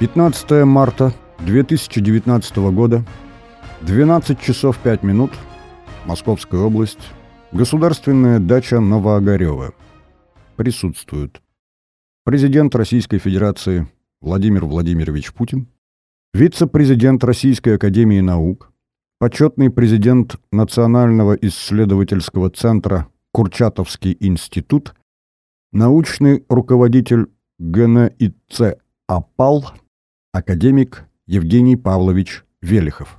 15 марта 2019 года, 12 часов 5 минут, Московская область, государственная дача Новоогарева. Присутствуют президент Российской Федерации Владимир Владимирович Путин, вице-президент Российской Академии Наук, почетный президент Национального исследовательского центра Курчатовский институт, научный руководитель ГНИЦ «Апал», академик Евгений Павлович Велихов.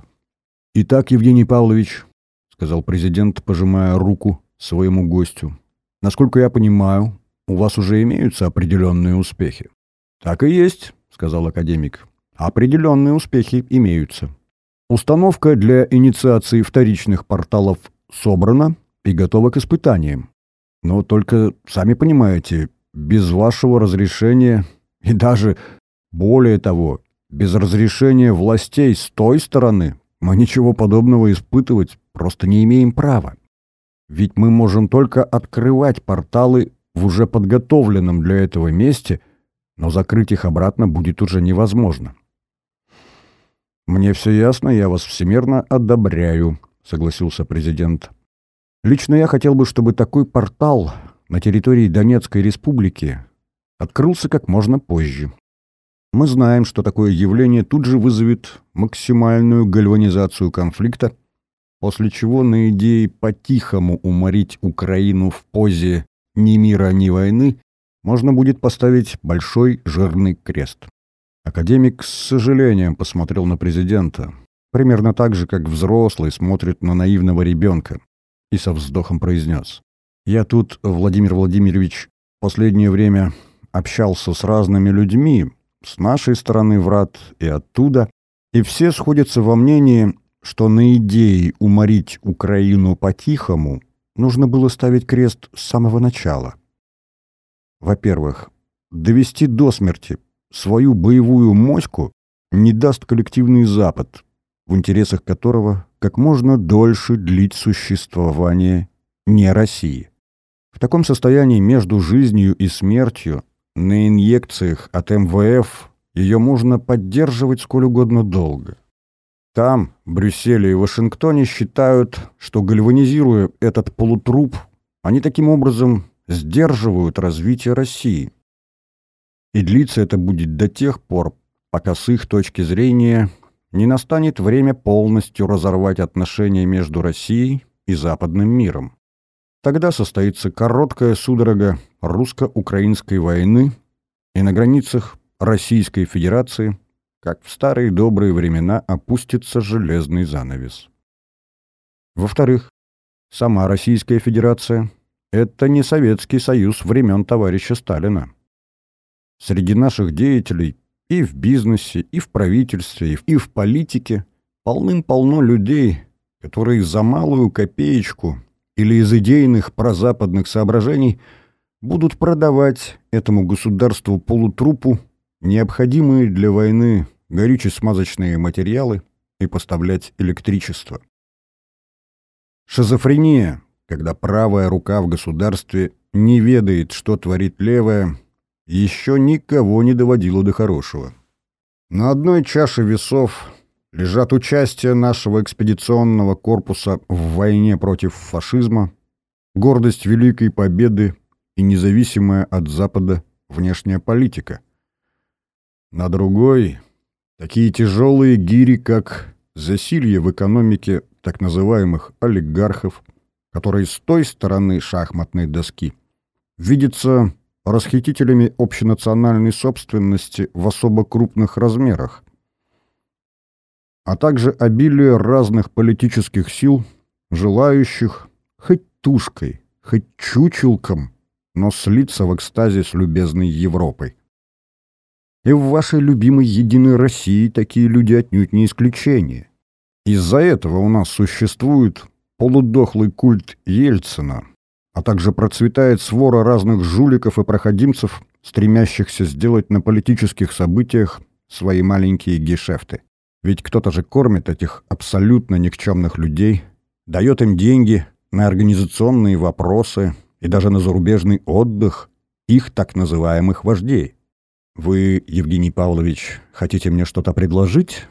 «Итак, Евгений Павлович», — сказал президент, пожимая руку своему гостю, «насколько я понимаю, у вас уже имеются определенные успехи». «Так и есть», — сказал академик. «Определенные успехи имеются. Установка для инициации вторичных порталов собрана и готова к испытаниям. Но только, сами понимаете, без вашего разрешения и даже, более того, без разрешения властей с той стороны мы ничего подобного испытывать просто не имеем права. Ведь мы можем только открывать порталы в уже подготовленном для этого месте, но закрыть их обратно будет уже невозможно. «Мне все ясно, я вас всемирно одобряю», — согласился президент. «Лично я хотел бы, чтобы такой портал на территории Донецкой республики открылся как можно позже. Мы знаем, что такое явление тут же вызовет максимальную гальванизацию конфликта, после чего на идее по-тихому уморить Украину в позе «ни мира, ни войны» можно будет поставить большой жирный крест. Академик с сожалением посмотрел на президента, примерно так же, как взрослый смотрит на наивного ребенка, и со вздохом произнес. «Я тут, Владимир Владимирович, последнее время общался с разными людьми, с нашей стороны врат и оттуда, и все сходятся во мнении, что на идее уморить Украину по-тихому нужно было ставить крест с самого начала. Во-первых, довести до смерти свою боевую моську не даст коллективный Запад, в интересах которого как можно дольше длить существование не России. В таком состоянии между жизнью и смертью на инъекциях от МВФ ее можно поддерживать сколь угодно долго. Там, в Брюсселе и Вашингтоне считают, что гальванизируя этот полутруп, они таким образом сдерживают развитие России. И длиться это будет до тех пор, пока с их точки зрения не настанет время полностью разорвать отношения между Россией и западным миром. Тогда состоится короткая судорога русско-украинской войны, и на границах Российской Федерации, как в старые добрые времена, опустится железный занавес. Во-вторых, сама Российская Федерация – это не Советский Союз времен товарища Сталина. Среди наших деятелей и в бизнесе, и в правительстве, и в политике полным-полно людей, которые за малую копеечку или из идейных прозападных соображений будут продавать этому государству-полутрупу необходимые для войны горюче-смазочные материалы и поставлять электричество. Шизофрения, когда правая рука в государстве не ведает, что творит левая, еще никого не доводила до хорошего. На одной чаше весов лежат участие нашего экспедиционного корпуса в войне против фашизма, гордость Великой Победы и независимая от Запада внешняя политика. На другой — такие тяжелые гири, как засилье в экономике так называемых олигархов, которые с той стороны шахматной доски видятся расхитителями общенациональной собственности в особо крупных размерах, а также обилие разных политических сил, желающих хоть тушкой, хоть чучелком, но слиться в экстазе с любезной Европой. И в вашей любимой Единой России такие люди отнюдь не исключение. Из-за этого у нас существует полудохлый культ Ельцина, а также процветает свора разных жуликов и проходимцев, стремящихся сделать на политических событиях свои маленькие гешефты. Ведь кто-то же кормит этих абсолютно никчемных людей, дает им деньги на организационные вопросы и даже на зарубежный отдых их так называемых вождей. Вы, Евгений Павлович, хотите мне что-то предложить?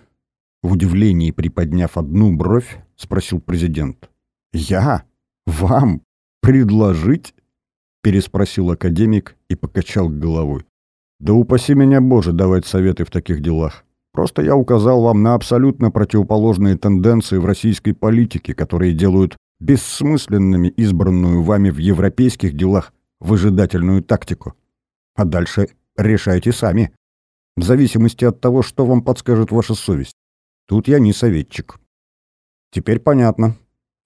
В удивлении приподняв одну бровь, спросил президент. Я? Вам? Предложить? Переспросил академик и покачал головой. Да упаси меня, Боже, давать советы в таких делах. Просто я указал вам на абсолютно противоположные тенденции в российской политике, которые делают бессмысленными избранную вами в европейских делах выжидательную тактику. А дальше решайте сами, в зависимости от того, что вам подскажет ваша совесть. Тут я не советчик. Теперь понятно,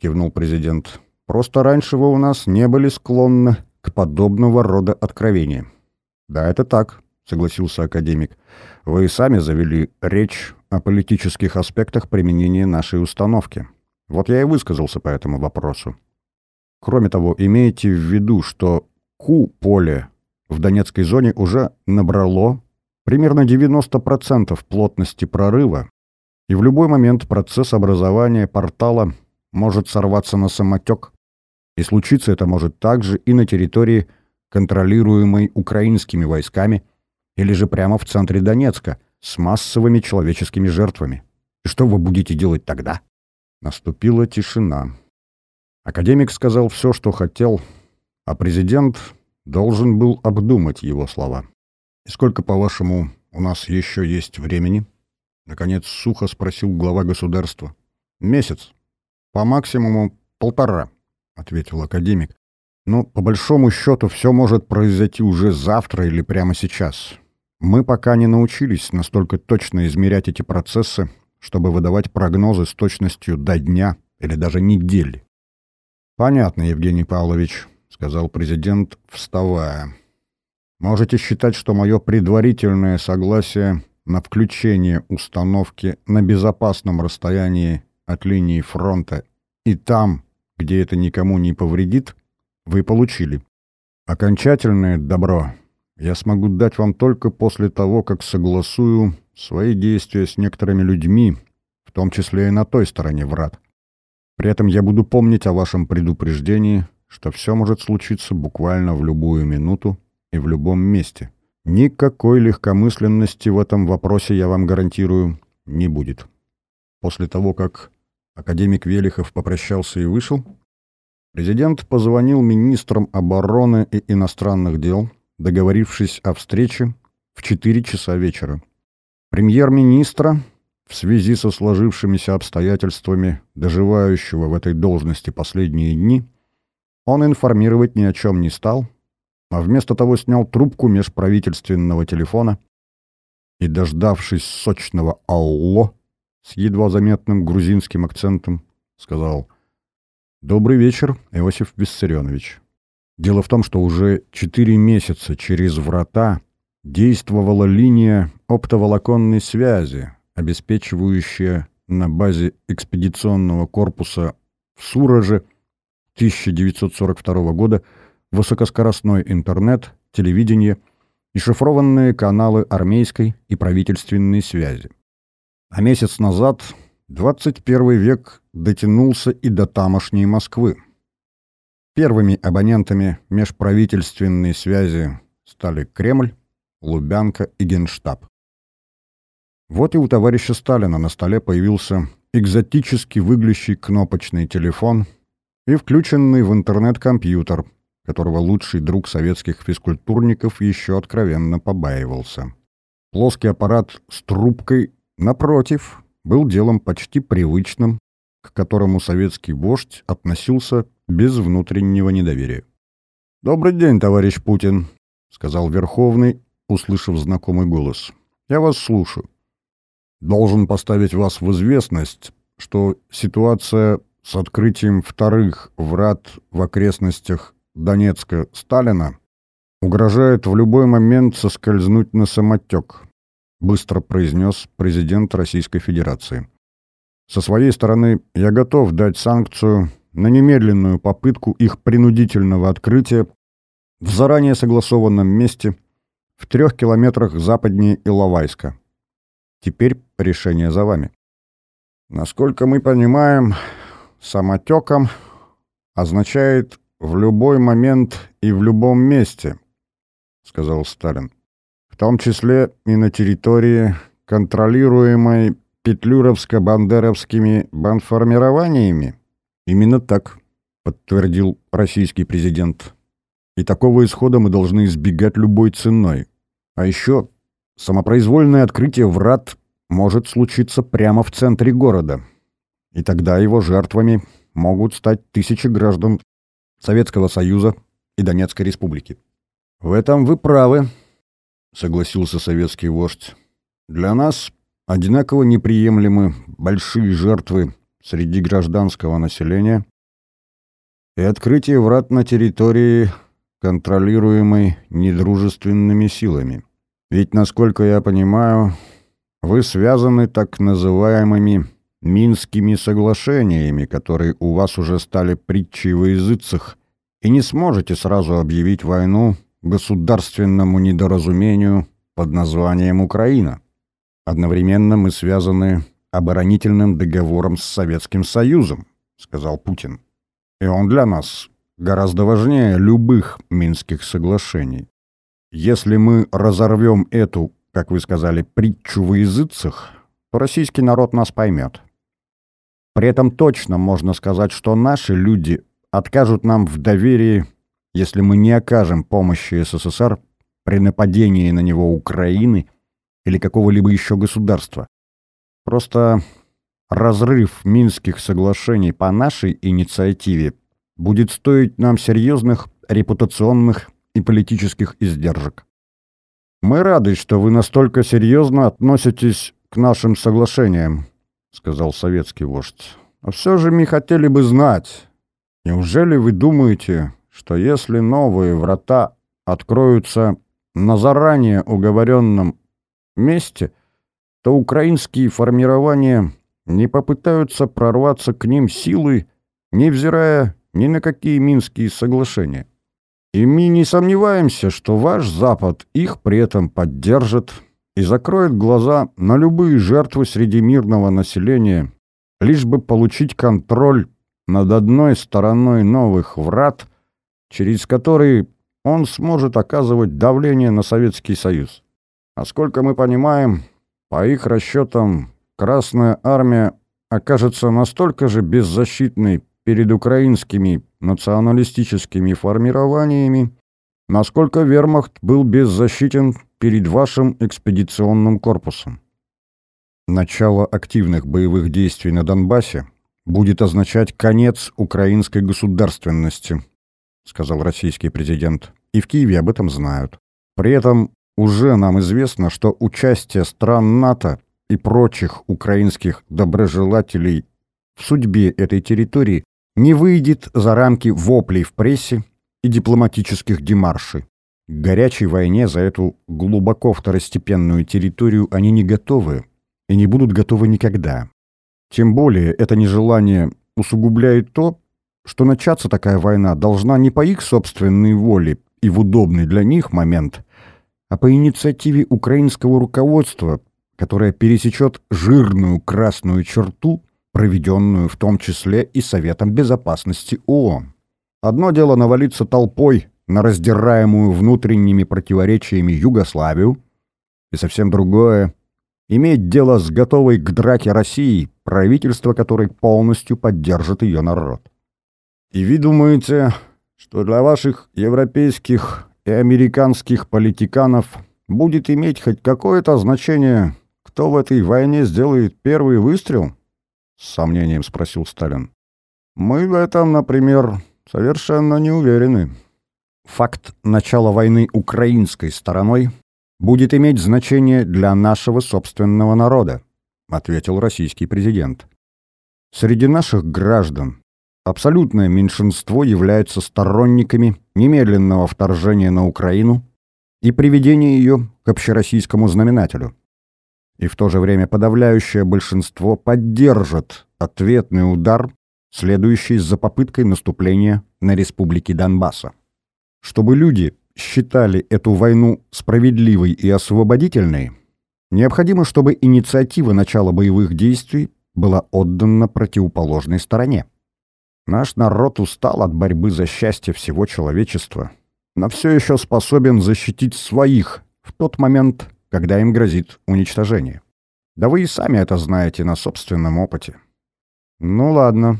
кивнул президент. Просто раньше вы у нас не были склонны к подобного рода откровениям. Да, это так, согласился академик. Вы сами завели речь о политических аспектах применения нашей установки. Вот я и высказался по этому вопросу. Кроме того, имейте в виду, что Q-поле в Донецкой зоне уже набрало примерно 90% плотности прорыва, и в любой момент процесс образования портала может сорваться на самотек, и случиться это может также и на территории, контролируемой украинскими войсками, или же прямо в центре Донецка, с массовыми человеческими жертвами. И что вы будете делать тогда? Наступила тишина. Академик сказал все, что хотел, а президент должен был обдумать его слова. «И сколько, по-вашему, у нас еще есть времени?» Наконец сухо спросил глава государства. «Месяц. По максимуму полтора», — ответил академик. «Но, по большому счету, все может произойти уже завтра или прямо сейчас. Мы пока не научились настолько точно измерять эти процессы, чтобы выдавать прогнозы с точностью до дня или даже недели. «Понятно, Евгений Павлович», — сказал президент, вставая. «Можете считать, что мое предварительное согласие на включение установки на безопасном расстоянии от линии фронта и там, где это никому не повредит, вы получили. Окончательное добро я смогу дать вам только после того, как согласую свои действия с некоторыми людьми, в том числе и на той стороне врат. При этом я буду помнить о вашем предупреждении, что все может случиться буквально в любую минуту и в любом месте. Никакой легкомысленности в этом вопросе, я вам гарантирую, не будет. После того, как академик Велихов попрощался и вышел, президент позвонил министрам обороны и иностранных дел, договорившись о встрече в 4 часа вечера. Премьер-министра, в связи со сложившимися обстоятельствами доживающего в этой должности последние дни, он информировать ни о чем не стал, а вместо того снял трубку межправительственного телефона и, дождавшись сочного «Алло» с едва заметным грузинским акцентом, сказал «Добрый вечер, Иосиф Виссарионович». Дело в том, что уже четыре месяца через врата действовала линия оптоволоконной связи, обеспечивающая на базе экспедиционного корпуса в Сураже 1942 года высокоскоростной интернет, телевидение и шифрованные каналы армейской и правительственной связи. А месяц назад 21 век дотянулся и до тамошней Москвы. Первыми абонентами межправительственной связи стали Кремль, Лубянка и Генштаб. Вот и у товарища Сталина на столе появился экзотически выглядящий кнопочный телефон и включенный в интернет компьютер, которого лучший друг советских физкультурников еще откровенно побаивался. Плоский аппарат с трубкой, напротив, был делом почти привычным, к которому советский вождь относился без внутреннего недоверия. «Добрый день, товарищ Путин», — сказал Верховный, услышав знакомый голос. «Я вас слушаю. Должен поставить вас в известность, что ситуация с открытием вторых врат в окрестностях Донецка Сталина угрожает в любой момент соскользнуть на самотек», — быстро произнес президент Российской Федерации. «Со своей стороны я готов дать санкцию на немедленную попытку их принудительного открытия в заранее согласованном месте в трех километрах западнее Иловайска. Теперь решение за вами. Насколько мы понимаем, самотеком означает «в любой момент и в любом месте», — сказал Сталин. в том числе и на территории, контролируемой петлюровско-бандеровскими бандформированиями? Именно так, подтвердил российский президент. И такого исхода мы должны избегать любой ценой. А еще самопроизвольное открытие врат может случиться прямо в центре города. И тогда его жертвами могут стать тысячи граждан Советского Союза и Донецкой Республики. «В этом вы правы», — согласился советский вождь. «Для нас одинаково неприемлемы большие жертвы среди гражданского населения и открытие врат на территории, контролируемой недружественными силами. Ведь, насколько я понимаю, вы связаны так называемыми Минскими соглашениями, которые у вас уже стали притчей во языцах, и не сможете сразу объявить войну государственному недоразумению под названием Украина. Одновременно мы связаны оборонительным договором с Советским Союзом, сказал Путин. И он для нас гораздо важнее любых Минских соглашений. Если мы разорвем эту, как вы сказали, притчу во языцах, то российский народ нас поймет. При этом точно можно сказать, что наши люди откажут нам в доверии, если мы не окажем помощи СССР при нападении на него Украины или какого-либо еще государства. Просто разрыв Минских соглашений по нашей инициативе будет стоить нам серьезных репутационных и политических издержек. Мы рады, что вы настолько серьезно относитесь к нашим соглашениям, — сказал советский вождь. «А все же мы хотели бы знать, неужели вы думаете, что если новые врата откроются на заранее уговоренном месте, то украинские формирования не попытаются прорваться к ним силой, невзирая ни на какие Минские соглашения? И мы не сомневаемся, что ваш Запад их при этом поддержит, и закроет глаза на любые жертвы среди мирного населения, лишь бы получить контроль над одной стороной новых врат, через которые он сможет оказывать давление на Советский Союз. А сколько мы понимаем, по их расчетам, Красная Армия окажется настолько же беззащитной перед украинскими националистическими формированиями, насколько вермахт был беззащитен перед вашим экспедиционным корпусом. Начало активных боевых действий на Донбассе будет означать конец украинской государственности, сказал российский президент. И в Киеве об этом знают. При этом уже нам известно, что участие стран НАТО и прочих украинских доброжелателей в судьбе этой территории не выйдет за рамки воплей в прессе и дипломатических демаршей. К горячей войне за эту глубоко второстепенную территорию они не готовы и не будут готовы никогда. Тем более это нежелание усугубляет то, что начаться такая война должна не по их собственной воле и в удобный для них момент, а по инициативе украинского руководства, которое пересечет жирную красную черту, проведенную в том числе и Советом Безопасности ООН. Одно дело навалиться толпой на раздираемую внутренними противоречиями Югославию, и совсем другое — иметь дело с готовой к драке Россией, правительство которой полностью поддержит ее народ. И вы думаете, что для ваших европейских и американских политиканов будет иметь хоть какое-то значение, кто в этой войне сделает первый выстрел? С сомнением спросил Сталин. Мы в этом, например, совершенно не уверены. Факт начала войны украинской стороной будет иметь значение для нашего собственного народа, ответил российский президент. Среди наших граждан абсолютное меньшинство является сторонниками немедленного вторжения на Украину и приведения ее к общероссийскому знаменателю. И в то же время подавляющее большинство поддержит ответный удар, следующий за попыткой наступления на республики Донбасса. Чтобы люди считали эту войну справедливой и освободительной, необходимо, чтобы инициатива начала боевых действий была отдана противоположной стороне. Наш народ устал от борьбы за счастье всего человечества, но все еще способен защитить своих в тот момент, когда им грозит уничтожение. Да вы и сами это знаете на собственном опыте. Ну ладно,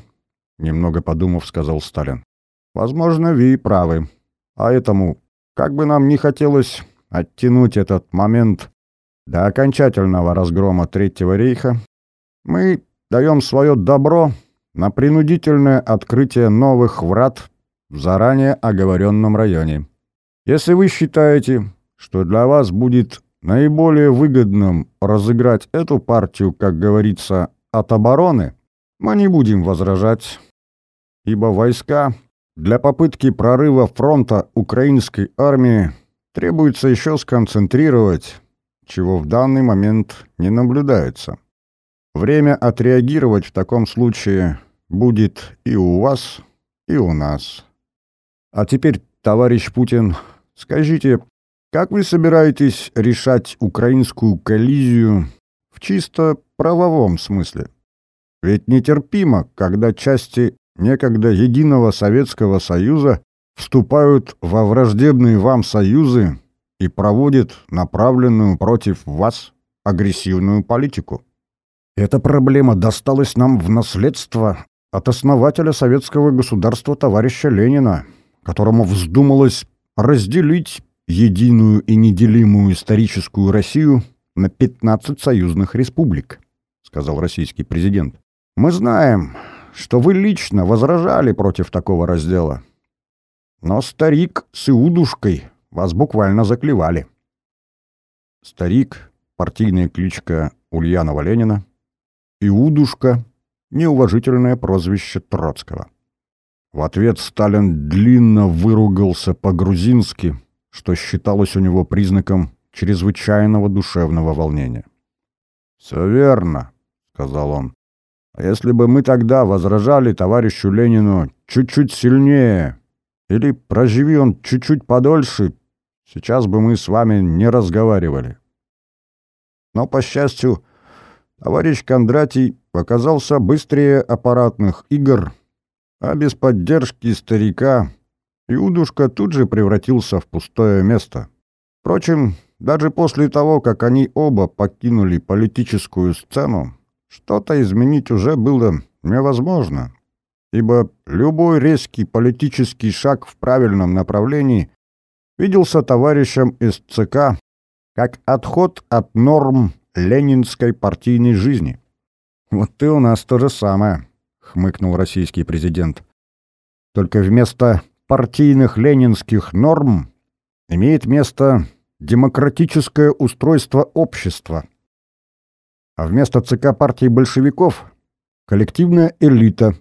немного подумав, сказал Сталин. Возможно, вы и правы. А этому, как бы нам ни хотелось оттянуть этот момент до окончательного разгрома Третьего рейха, мы даем свое добро на принудительное открытие новых врат в заранее оговоренном районе. Если вы считаете, что для вас будет наиболее выгодным разыграть эту партию, как говорится, от обороны, мы не будем возражать, ибо войска для попытки прорыва фронта украинской армии требуется еще сконцентрировать, чего в данный момент не наблюдается. Время отреагировать в таком случае будет и у вас, и у нас. А теперь, товарищ Путин, скажите, как вы собираетесь решать украинскую коллизию в чисто правовом смысле? Ведь нетерпимо, когда части некогда единого Советского Союза вступают во враждебные вам союзы и проводят направленную против вас агрессивную политику. Эта проблема досталась нам в наследство от основателя советского государства товарища Ленина, которому вздумалось разделить единую и неделимую историческую Россию на 15 союзных республик, сказал российский президент. Мы знаем, что вы лично возражали против такого раздела. Но старик с Иудушкой вас буквально заклевали. Старик, партийная кличка Ульянова Ленина, Иудушка — неуважительное прозвище Троцкого. В ответ Сталин длинно выругался по-грузински, что считалось у него признаком чрезвычайного душевного волнения. «Все верно», — сказал он. «А если бы мы тогда возражали товарищу Ленину чуть-чуть сильнее, или проживи он чуть-чуть подольше, сейчас бы мы с вами не разговаривали». Но, по счастью, Товарищ Кондратий оказался быстрее аппаратных игр, а без поддержки старика Иудушка тут же превратился в пустое место. Впрочем, даже после того, как они оба покинули политическую сцену, что-то изменить уже было невозможно, ибо любой резкий политический шаг в правильном направлении виделся товарищам из ЦК как отход от норм ленинской партийной жизни. «Вот ты у нас то же самое», — хмыкнул российский президент. «Только вместо партийных ленинских норм имеет место демократическое устройство общества, а вместо ЦК партии большевиков — коллективная элита,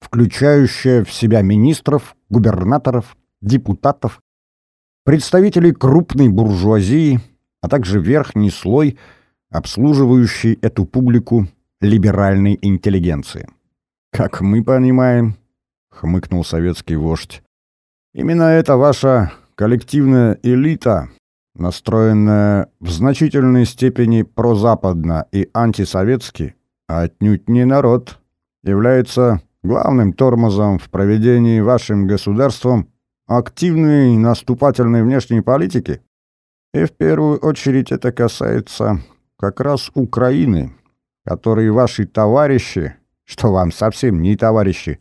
включающая в себя министров, губернаторов, депутатов, представителей крупной буржуазии, а также верхний слой — обслуживающий эту публику либеральной интеллигенции. «Как мы понимаем», — хмыкнул советский вождь, «именно эта ваша коллективная элита, настроенная в значительной степени прозападно и антисоветски, а отнюдь не народ, является главным тормозом в проведении вашим государством активной наступательной внешней политики. И в первую очередь это касается как раз Украины, которые ваши товарищи, что вам совсем не товарищи,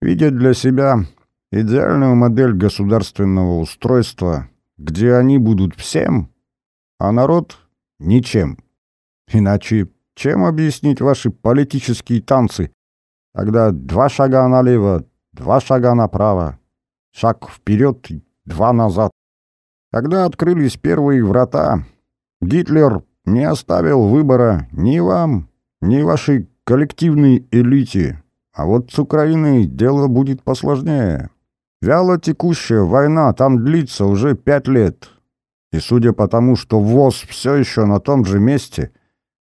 видят для себя идеальную модель государственного устройства, где они будут всем, а народ — ничем. Иначе чем объяснить ваши политические танцы, когда два шага налево, два шага направо, шаг вперед и два назад? Когда открылись первые врата, Гитлер не оставил выбора ни вам, ни вашей коллективной элите. А вот с Украиной дело будет посложнее. Вяло текущая война там длится уже пять лет. И судя по тому, что ВОЗ все еще на том же месте,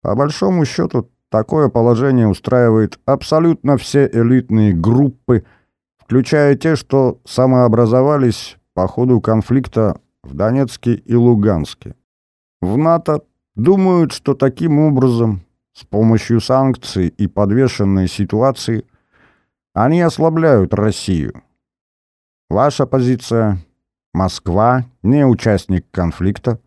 по большому счету такое положение устраивает абсолютно все элитные группы, включая те, что самообразовались по ходу конфликта в Донецке и Луганске. В НАТО Думают, что таким образом, с помощью санкций и подвешенной ситуации, они ослабляют Россию. Ваша позиция – Москва не участник конфликта,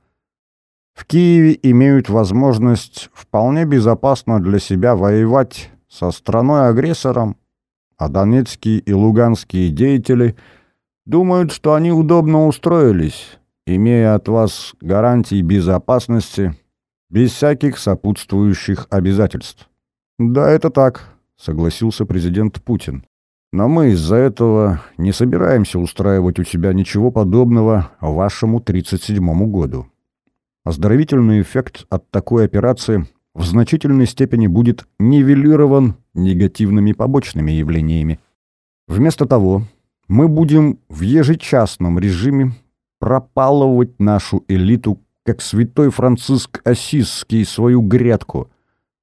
в Киеве имеют возможность вполне безопасно для себя воевать со страной-агрессором, а донецкие и луганские деятели думают, что они удобно устроились, имея от вас гарантии безопасности без всяких сопутствующих обязательств. «Да, это так», — согласился президент Путин. «Но мы из-за этого не собираемся устраивать у себя ничего подобного вашему 37-му году. Оздоровительный эффект от такой операции в значительной степени будет нивелирован негативными побочными явлениями. Вместо того, мы будем в ежечасном режиме пропалывать нашу элиту, как святой Франциск Осисский свою грядку,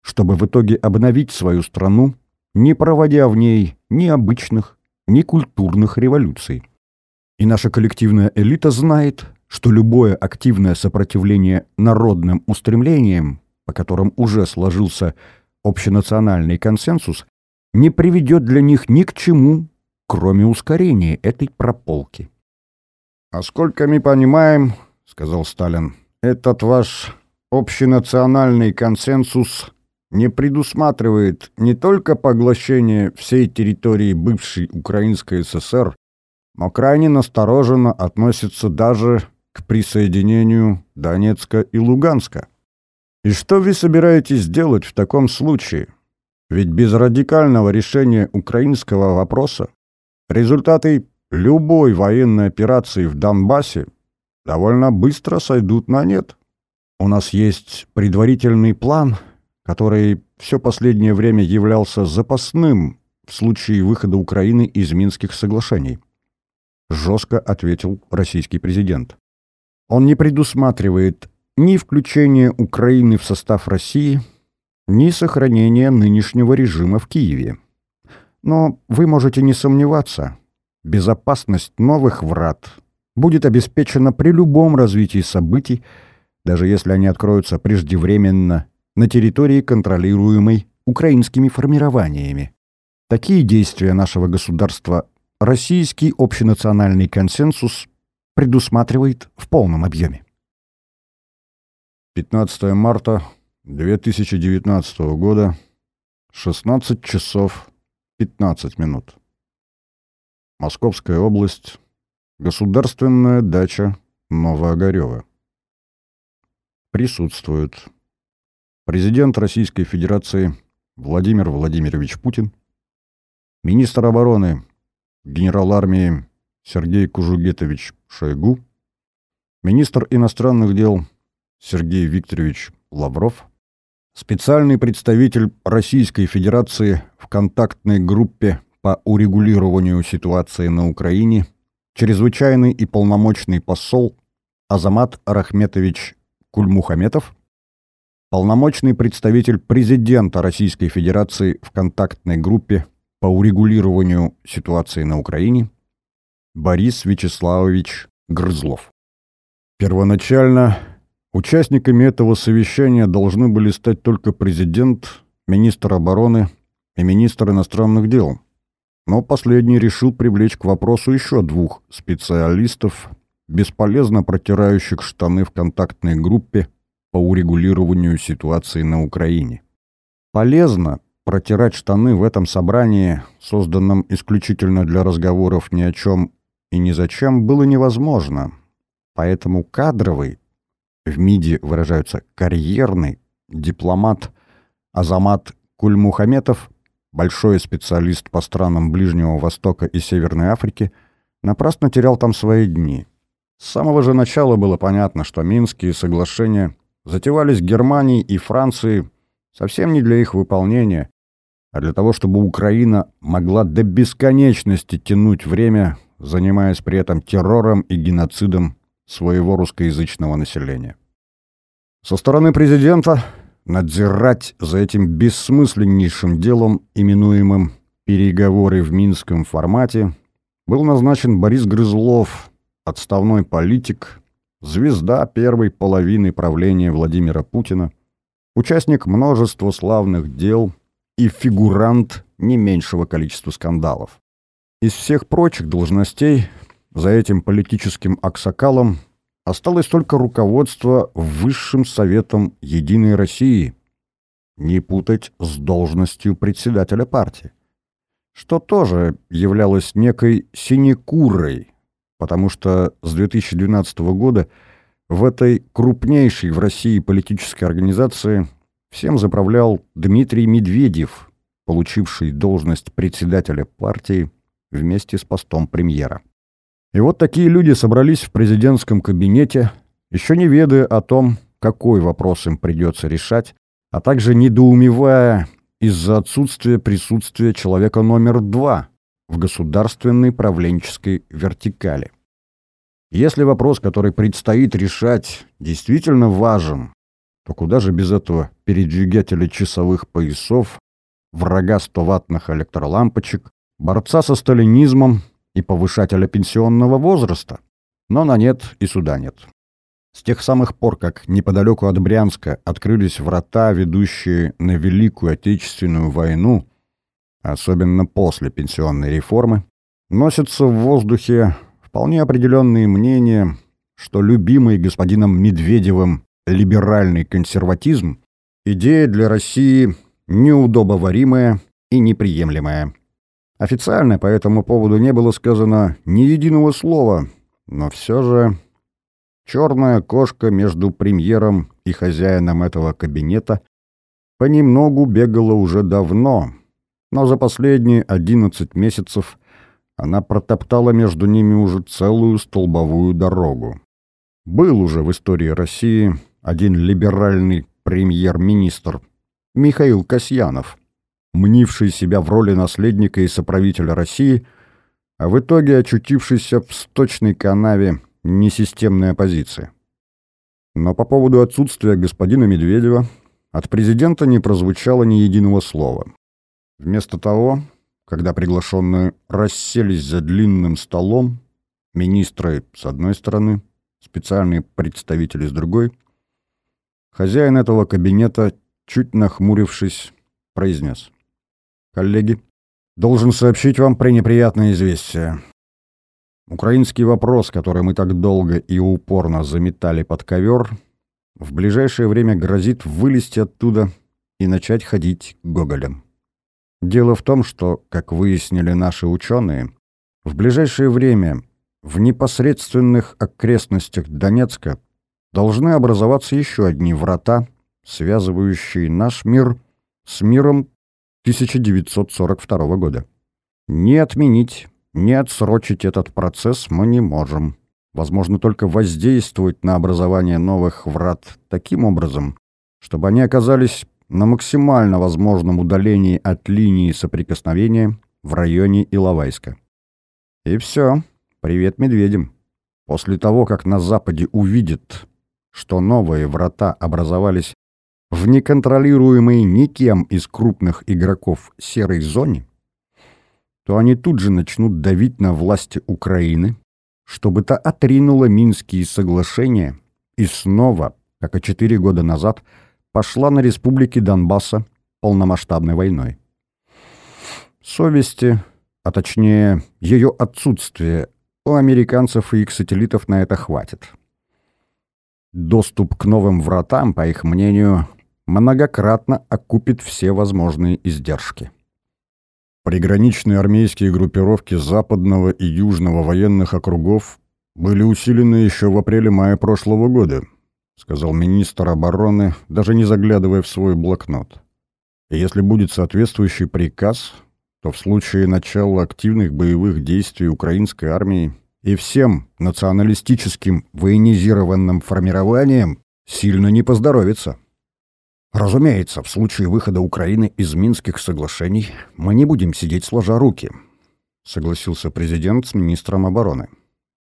чтобы в итоге обновить свою страну, не проводя в ней ни обычных, ни культурных революций. И наша коллективная элита знает, что любое активное сопротивление народным устремлениям, по которым уже сложился общенациональный консенсус, не приведет для них ни к чему, кроме ускорения этой прополки. «А сколько мы понимаем, — сказал Сталин, — этот ваш общенациональный консенсус не предусматривает не только поглощение всей территории бывшей Украинской ССР, но крайне настороженно относится даже к присоединению Донецка и Луганска. И что вы собираетесь делать в таком случае? Ведь без радикального решения украинского вопроса результаты любой военной операции в Донбассе довольно быстро сойдут на нет. У нас есть предварительный план — который все последнее время являлся запасным в случае выхода Украины из Минских соглашений. Жестко ответил российский президент. Он не предусматривает ни включения Украины в состав России, ни сохранения нынешнего режима в Киеве. Но вы можете не сомневаться, безопасность новых врат будет обеспечена при любом развитии событий, даже если они откроются преждевременно на территории, контролируемой украинскими формированиями. Такие действия нашего государства российский общенациональный консенсус предусматривает в полном объеме. 15 марта 2019 года, 16 часов 15 минут. Московская область, государственная дача Новоогарева. Присутствуют президент Российской Федерации Владимир Владимирович Путин, министр обороны генерал армии Сергей Кужугетович Шойгу, министр иностранных дел Сергей Викторович Лавров, специальный представитель Российской Федерации в контактной группе по урегулированию ситуации на Украине, чрезвычайный и полномочный посол Азамат Рахметович Кульмухаметов, полномочный представитель президента Российской Федерации в контактной группе по урегулированию ситуации на Украине Борис Вячеславович Грызлов. Первоначально участниками этого совещания должны были стать только президент, министр обороны и министр иностранных дел. Но последний решил привлечь к вопросу еще двух специалистов, бесполезно протирающих штаны в контактной группе по урегулированию ситуации на Украине. Полезно протирать штаны в этом собрании, созданном исключительно для разговоров ни о чем и ни зачем, было невозможно. Поэтому кадровый, в МИДе выражаются карьерный, дипломат Азамат Кульмухаметов, большой специалист по странам Ближнего Востока и Северной Африки, напрасно терял там свои дни. С самого же начала было понятно, что Минские соглашения затевались Германией и Францией совсем не для их выполнения, а для того, чтобы Украина могла до бесконечности тянуть время, занимаясь при этом террором и геноцидом своего русскоязычного населения. Со стороны президента надзирать за этим бессмысленнейшим делом, именуемым «переговоры в минском формате», был назначен Борис Грызлов, отставной политик, звезда первой половины правления Владимира Путина, участник множества славных дел и фигурант не меньшего количества скандалов. Из всех прочих должностей за этим политическим аксакалом осталось только руководство Высшим Советом Единой России, не путать с должностью председателя партии, что тоже являлось некой синекурой, потому что с 2012 года в этой крупнейшей в России политической организации всем заправлял Дмитрий Медведев, получивший должность председателя партии вместе с постом премьера. И вот такие люди собрались в президентском кабинете, еще не ведая о том, какой вопрос им придется решать, а также недоумевая из-за отсутствия присутствия человека номер два в государственной правленческой вертикали. Если вопрос, который предстоит решать, действительно важен, то куда же без этого передвигателя часовых поясов, врага 100-ваттных электролампочек, борца со сталинизмом и повышателя пенсионного возраста. Но на нет и суда нет. С тех самых пор, как неподалеку от Брянска открылись врата, ведущие на Великую Отечественную войну, особенно после пенсионной реформы, носятся в воздухе вполне определенные мнения, что любимый господином Медведевым либеральный консерватизм – идея для России неудобоваримая и неприемлемая. Официально по этому поводу не было сказано ни единого слова, но все же черная кошка между премьером и хозяином этого кабинета понемногу бегала уже давно, но за последние 11 месяцев она протоптала между ними уже целую столбовую дорогу. Был уже в истории России один либеральный премьер-министр, Михаил Касьянов – мнивший себя в роли наследника и соправителя России, а в итоге очутившийся в сточной канаве несистемной оппозиции. Но по поводу отсутствия господина Медведева от президента не прозвучало ни единого слова. Вместо того, когда приглашенные расселись за длинным столом, министры с одной стороны, специальные представители с другой, хозяин этого кабинета, чуть нахмурившись, произнес. Коллеги, должен сообщить вам пренеприятное известие. Украинский вопрос, который мы так долго и упорно заметали под ковер, в ближайшее время грозит вылезти оттуда и начать ходить гоголем. Дело в том, что, как выяснили наши ученые, в ближайшее время в непосредственных окрестностях Донецка должны образоваться еще одни врата, связывающие наш мир с миром 1942 года. Не отменить, не отсрочить этот процесс мы не можем. Возможно только воздействовать на образование новых врат таким образом, чтобы они оказались на максимально возможном удалении от линии соприкосновения в районе Иловайска. И все. Привет медведям. После того, как на Западе увидят, что новые врата образовались в неконтролируемой никем из крупных игроков серой зоне, то они тут же начнут давить на власти Украины, чтобы та отринула Минские соглашения и снова, как и четыре года назад, пошла на республики Донбасса полномасштабной войной. Совести, а точнее ее отсутствие, у американцев и их сателлитов на это хватит. Доступ к новым вратам, по их мнению, многократно окупит все возможные издержки. Приграничные армейские группировки западного и южного военных округов были усилены еще в апреле-мае прошлого года, сказал министр обороны, даже не заглядывая в свой блокнот. И если будет соответствующий приказ, то в случае начала активных боевых действий украинской армии и всем националистическим военизированным формированием сильно не поздоровится. Разумеется, в случае выхода Украины из Минских соглашений мы не будем сидеть сложа руки, согласился президент с министром обороны.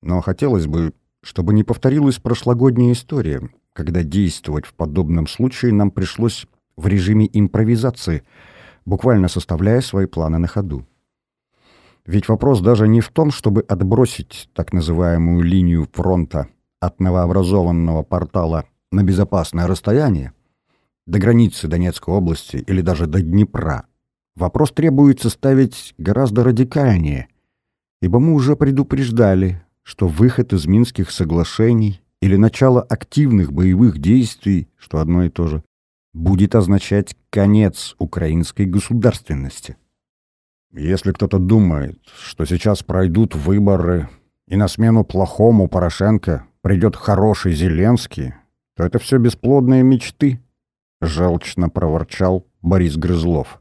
Но хотелось бы, чтобы не повторилась прошлогодняя история, когда действовать в подобном случае нам пришлось в режиме импровизации, буквально составляя свои планы на ходу. Ведь вопрос даже не в том, чтобы отбросить так называемую линию фронта от новообразованного портала на безопасное расстояние, до границы Донецкой области или даже до Днепра, вопрос требуется ставить гораздо радикальнее, ибо мы уже предупреждали, что выход из Минских соглашений или начало активных боевых действий, что одно и то же, будет означать конец украинской государственности. Если кто-то думает, что сейчас пройдут выборы, и на смену плохому Порошенко придет хороший Зеленский, то это все бесплодные мечты, — желчно проворчал Борис Грызлов.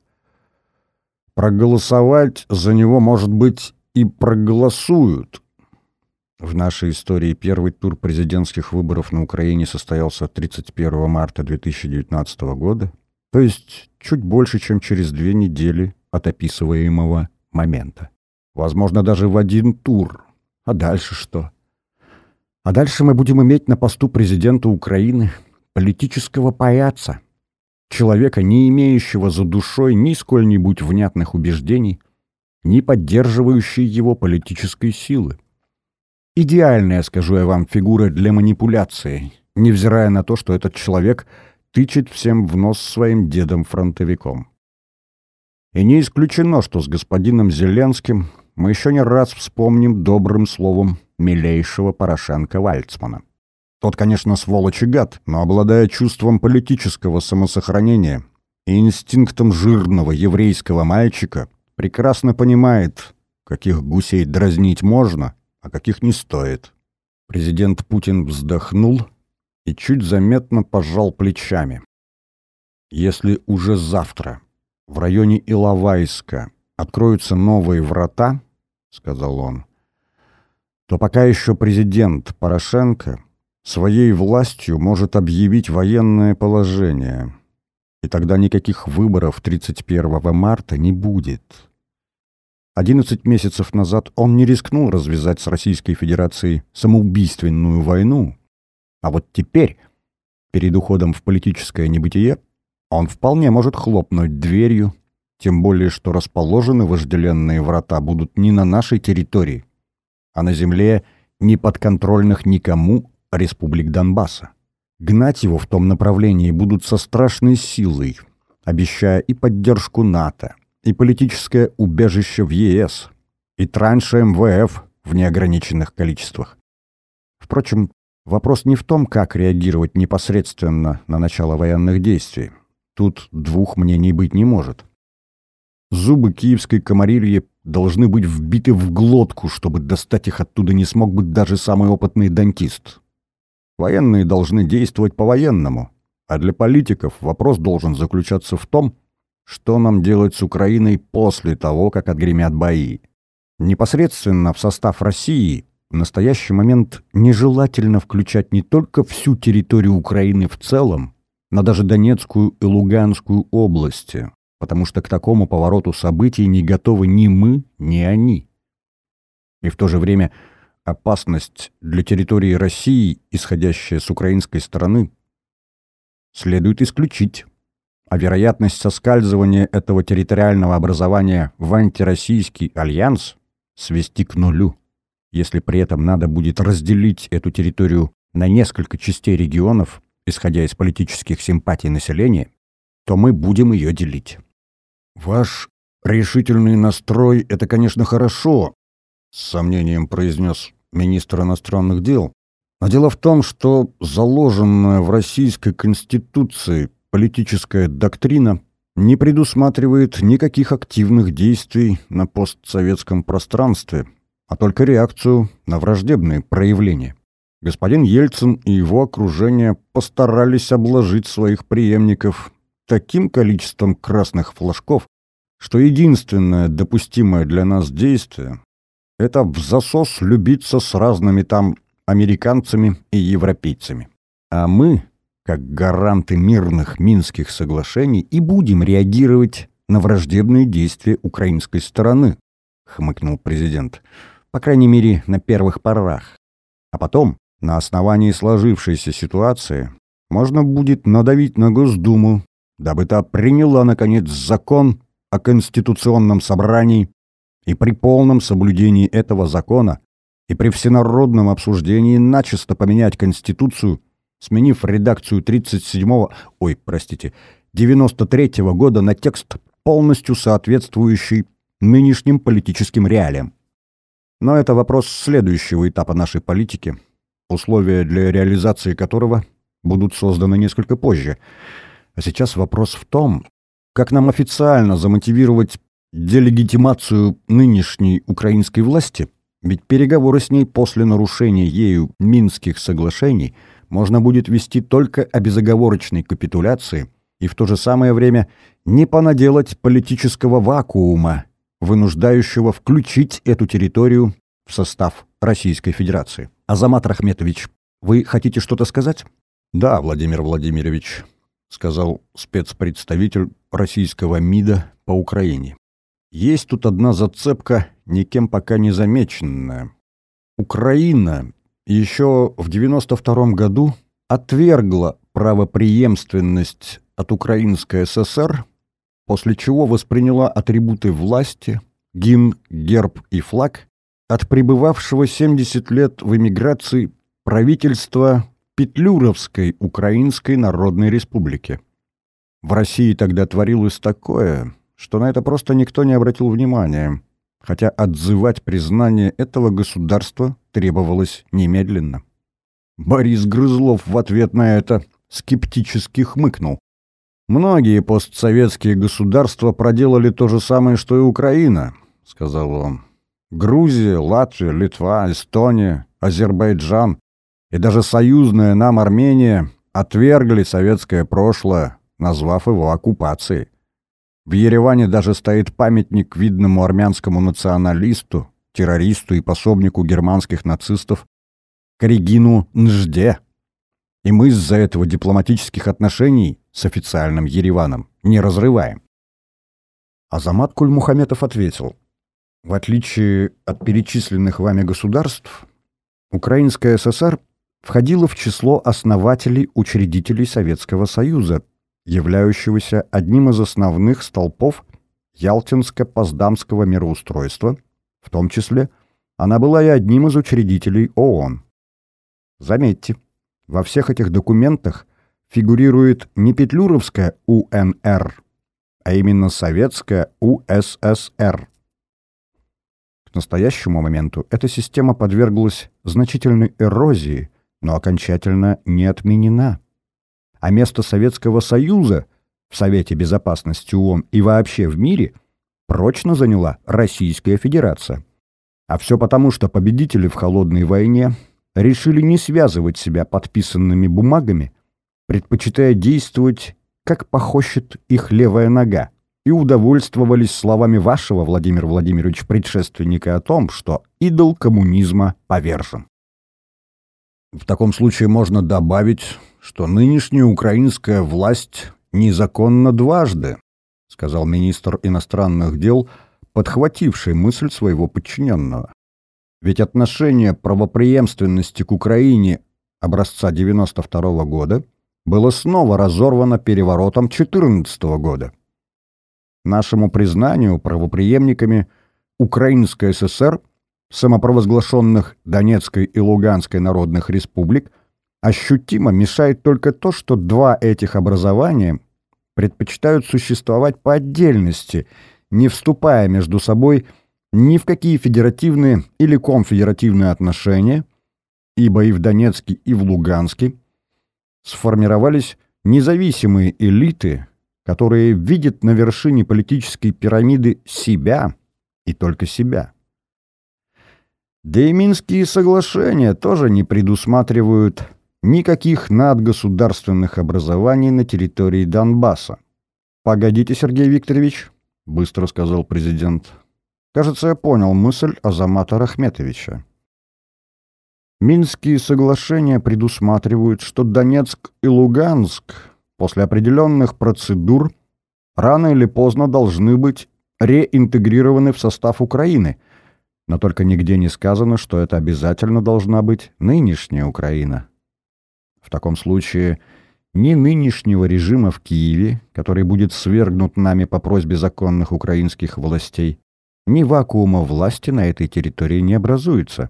Проголосовать за него, может быть, и проголосуют. В нашей истории первый тур президентских выборов на Украине состоялся 31 марта 2019 года, то есть чуть больше, чем через две недели от описываемого момента. Возможно, даже в один тур. А дальше что? А дальше мы будем иметь на посту президента Украины политического паяца, человека, не имеющего за душой ни сколь-нибудь внятных убеждений, ни поддерживающей его политической силы. Идеальная, скажу я вам, фигура для манипуляции, невзирая на то, что этот человек тычет всем в нос своим дедом-фронтовиком. И не исключено, что с господином Зеленским мы еще не раз вспомним добрым словом милейшего Порошенко-Вальцмана. Тот, конечно, сволочь и гад, но обладая чувством политического самосохранения и инстинктом жирного еврейского мальчика, прекрасно понимает, каких гусей дразнить можно, а каких не стоит. Президент Путин вздохнул и чуть заметно пожал плечами. Если уже завтра в районе Иловайска откроются новые врата, — сказал он, — то пока еще президент Порошенко своей властью может объявить военное положение, и тогда никаких выборов 31 марта не будет. 11 месяцев назад он не рискнул развязать с Российской Федерацией самоубийственную войну, а вот теперь, перед уходом в политическое небытие, он вполне может хлопнуть дверью, тем более что расположены вожделенные врата будут не на нашей территории, а на земле неподконтрольных никому республик Донбасса. Гнать его в том направлении будут со страшной силой, обещая и поддержку НАТО, и политическое убежище в ЕС, и транши МВФ в неограниченных количествах. Впрочем, вопрос не в том, как реагировать непосредственно на начало военных действий. Тут двух мнений быть не может. Зубы киевской комарильи должны быть вбиты в глотку, чтобы достать их оттуда не смог быть даже самый опытный дантист. Военные должны действовать по-военному, а для политиков вопрос должен заключаться в том, что нам делать с Украиной после того, как отгремят бои. Непосредственно в состав России в настоящий момент нежелательно включать не только всю территорию Украины в целом, но даже Донецкую и Луганскую области, потому что к такому повороту событий не готовы ни мы, ни они. И в то же время – опасность для территории России, исходящая с украинской стороны, следует исключить, а вероятность соскальзывания этого территориального образования в антироссийский альянс свести к нулю, если при этом надо будет разделить эту территорию на несколько частей регионов, исходя из политических симпатий населения, то мы будем ее делить. Ваш решительный настрой — это, конечно, хорошо, с сомнением произнес министр иностранных дел. Но дело в том, что заложенная в Российской Конституции политическая доктрина не предусматривает никаких активных действий на постсоветском пространстве, а только реакцию на враждебные проявления. Господин Ельцин и его окружение постарались обложить своих преемников таким количеством красных флажков, что единственное допустимое для нас действие это в засос любиться с разными там американцами и европейцами. А мы, как гаранты мирных Минских соглашений, и будем реагировать на враждебные действия украинской стороны, хмыкнул президент. По крайней мере, на первых порах. А потом, на основании сложившейся ситуации, можно будет надавить на Госдуму, дабы та приняла, наконец, закон о Конституционном собрании и при полном соблюдении этого закона и при всенародном обсуждении начисто поменять Конституцию, сменив редакцию 37-го, ой, простите, 93-го года на текст, полностью соответствующий нынешним политическим реалиям. Но это вопрос следующего этапа нашей политики, условия для реализации которого будут созданы несколько позже. А сейчас вопрос в том, как нам официально замотивировать делегитимацию нынешней украинской власти, ведь переговоры с ней после нарушения ею Минских соглашений можно будет вести только о безоговорочной капитуляции и в то же самое время не понаделать политического вакуума, вынуждающего включить эту территорию в состав Российской Федерации. Азамат Рахметович, вы хотите что-то сказать? Да, Владимир Владимирович, сказал спецпредставитель российского МИДа по Украине. Есть тут одна зацепка, никем пока не замеченная. Украина еще в 92 году отвергла правопреемственность от Украинской ССР, после чего восприняла атрибуты власти, гимн, герб и флаг от пребывавшего 70 лет в эмиграции правительства Петлюровской Украинской Народной Республики. В России тогда творилось такое, что на это просто никто не обратил внимания, хотя отзывать признание этого государства требовалось немедленно. Борис Грызлов в ответ на это скептически хмыкнул. «Многие постсоветские государства проделали то же самое, что и Украина», — сказал он. Грузия, Латвия, Литва, Эстония, Азербайджан и даже союзная нам Армения отвергли советское прошлое, назвав его оккупацией. В Ереване даже стоит памятник видному армянскому националисту, террористу и пособнику германских нацистов Коригину Нжде. И мы из-за этого дипломатических отношений с официальным Ереваном не разрываем. Азамат Кульмухаметов ответил – в отличие от перечисленных вами государств, Украинская ССР входила в число основателей-учредителей Советского Союза, являющегося одним из основных столпов Ялтинско-Поздамского мироустройства, в том числе она была и одним из учредителей ООН. Заметьте, во всех этих документах фигурирует не Петлюровская УНР, а именно Советская УССР. К настоящему моменту эта система подверглась значительной эрозии, но окончательно не отменена. А место Советского Союза в Совете Безопасности ООН и вообще в мире прочно заняла Российская Федерация. А все потому, что победители в холодной войне решили не связывать себя подписанными бумагами, предпочитая действовать, как похощет их левая нога и удовольствовались словами вашего, Владимир Владимирович, предшественника о том, что идол коммунизма повержен. В таком случае можно добавить, что нынешняя украинская власть незаконна дважды, сказал министр иностранных дел, подхвативший мысль своего подчиненного. Ведь отношение правопреемственности к Украине образца 92 -го года было снова разорвано переворотом 14 -го года. Нашему признанию правопреемниками Украинской ССР, самопровозглашенных Донецкой и Луганской народных республик, ощутимо мешает только то, что два этих образования предпочитают существовать по отдельности, не вступая между собой ни в какие федеративные или конфедеративные отношения, ибо и в Донецке, и в Луганске сформировались независимые элиты, которые видят на вершине политической пирамиды себя и только себя. Да и Минские соглашения тоже не предусматривают никаких надгосударственных образований на территории Донбасса. «Погодите, Сергей Викторович», — быстро сказал президент. «Кажется, я понял мысль Азамата Рахметовича. Минские соглашения предусматривают, что Донецк и Луганск после определенных процедур рано или поздно должны быть реинтегрированы в состав Украины, но только нигде не сказано, что это обязательно должна быть нынешняя Украина. В таком случае ни нынешнего режима в Киеве, который будет свергнут нами по просьбе законных украинских властей, ни вакуума власти на этой территории не образуется.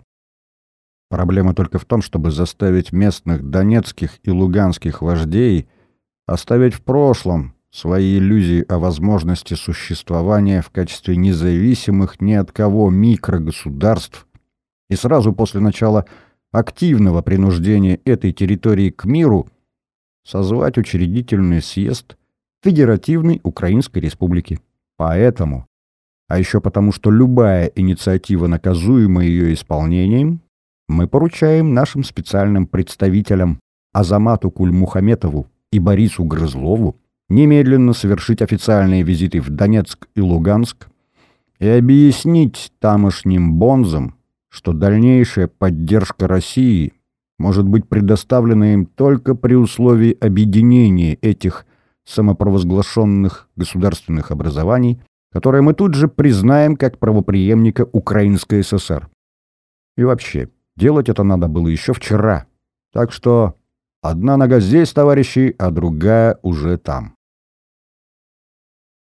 Проблема только в том, чтобы заставить местных донецких и луганских вождей – оставить в прошлом свои иллюзии о возможности существования в качестве независимых ни от кого микрогосударств и сразу после начала активного принуждения этой территории к миру созвать учредительный съезд Федеративной Украинской Республики. Поэтому, а еще потому, что любая инициатива наказуема ее исполнением, мы поручаем нашим специальным представителям Азамату Кульмухаметову и Борису Грызлову немедленно совершить официальные визиты в Донецк и Луганск и объяснить тамошним бонзам, что дальнейшая поддержка России может быть предоставлена им только при условии объединения этих самопровозглашенных государственных образований, которые мы тут же признаем как правопреемника Украинской ССР. И вообще, делать это надо было еще вчера. Так что одна нога здесь, товарищи, а другая уже там.